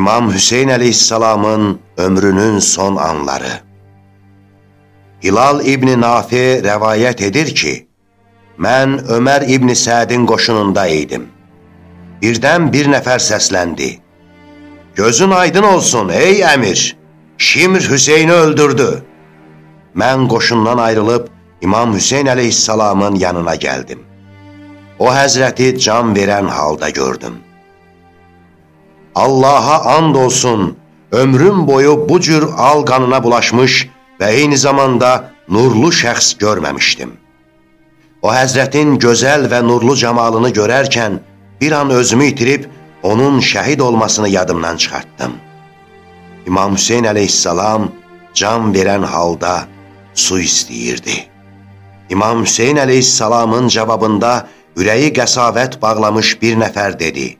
İmam Hüseyin əleyhissalamın ömrünün son anları. Hilal İbni Nafi rəvayət edir ki, mən Ömər İbni Sədin qoşununda idim. Birdən bir nəfər səsləndi. Gözün aydın olsun, ey əmir! Şimr Hüseyni öldürdü. Mən qoşundan ayrılıb İmam Hüseyin əleyhissalamın yanına gəldim. O həzrəti can verən halda gördüm. Allaha and olsun, ömrüm boyu bu cür al qanına bulaşmış və eyni zamanda nurlu şəxs görməmişdim. O həzrətin gözəl və nurlu camalını görərkən bir an özümü itirib onun şəhid olmasını yadımdan çıxartdım. İmam Hüseyin əleyhissalam can verən halda su istəyirdi. İmam Hüseyin əleyhissalamın cavabında ürəyi qəsavət bağlamış bir nəfər dedi.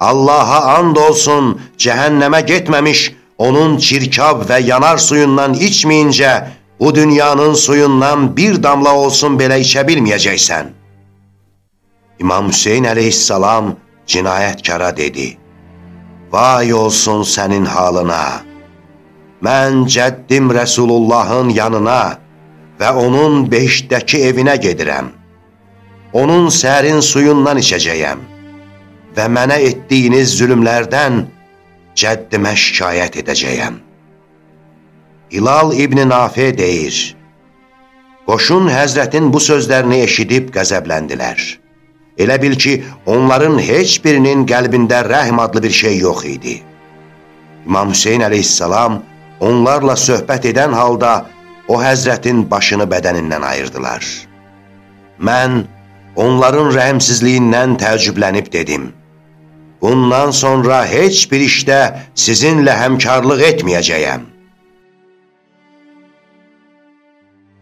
Allaha and olsun, cəhənnəmə getməmiş, onun çirkab və yanar suyundan içməyincə, bu dünyanın suyundan bir damla olsun belə içə bilməyəcəksən. İmam Hüseyin əleyhissalam cinayətkara dedi, Vay olsun sənin halına, mən cəddim Rəsulullahın yanına və onun beşdəki evinə gedirəm. Onun sərin suyundan içəcəyəm və mənə etdiyiniz zülümlərdən cəddimə şikayət edəcəyəm. Hilal İbni Nafi deyir, Qoşun Həzrətin bu sözlərini eşidib qəzəbləndilər. Elə bil ki, onların heç birinin qəlbində rəhm adlı bir şey yox idi. İmam Hüseyin əleyhissalam onlarla söhbət edən halda o həzrətin başını bədənindən ayırdılar. Mən onların rəhmsizliyindən təəccüblənib dedim, Bundan sonra heç bir işdə sizinlə həmkarlıq etməyəcəyəm.